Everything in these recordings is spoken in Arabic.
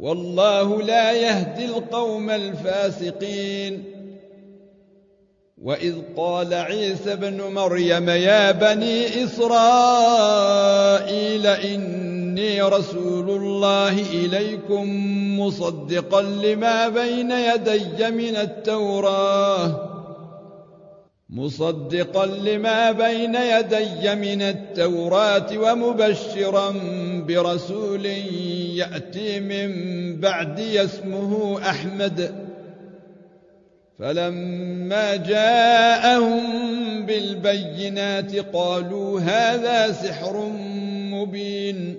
والله لا يهدي القوم الفاسقين. وإذ قال عيسى بن مريم يا بني إسرائيل إني رسول الله إليكم مصدقا لما بين يدي من التوراة. مصدقا لما بين يدي من التوراة ومبشرا برسول يأتي من بعدي اسمه أحمد. فلما جاءهم بالبينات قالوا هذا سحر مبين.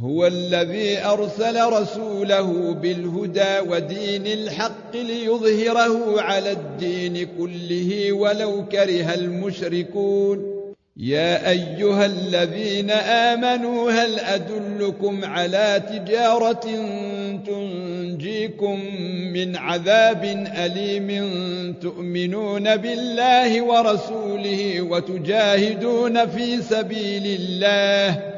هو الذي أرسل رسوله بالهدى ودين الحق ليظهره على الدين كله ولو كره المشركون. يا أيها الذين آمنوا هل أدلكم على تجارة تنجيكم من عذاب أليم؟ تؤمنون بالله ورسوله وتجاهدون في سبيل الله.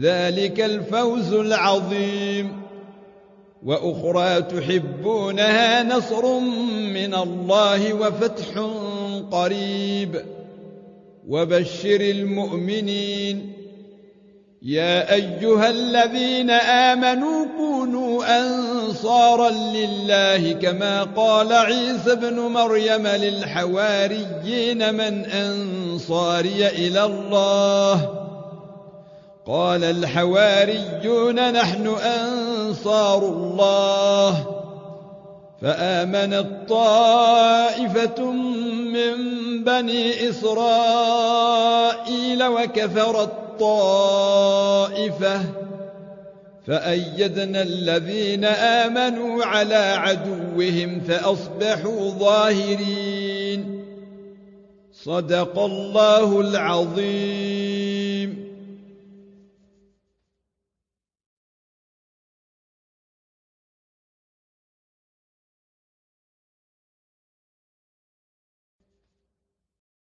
ذلك الفوز العظيم. وأخرى تحبونها نصر من الله وفتح قريب. وبشر المؤمنين. يا أيها الذين آمنوا كونوا أنصارا لله كما قال عيسى بن مريم للحواريين من أنصاري إلى الله. قال الحواريون نحن أنصار الله. فآمنت طائفة من بني إسرائيل وكفرت طائفة فأيدنا الذين آمنوا على عدوهم فأصبحوا ظاهرين. صدق الله العظيم.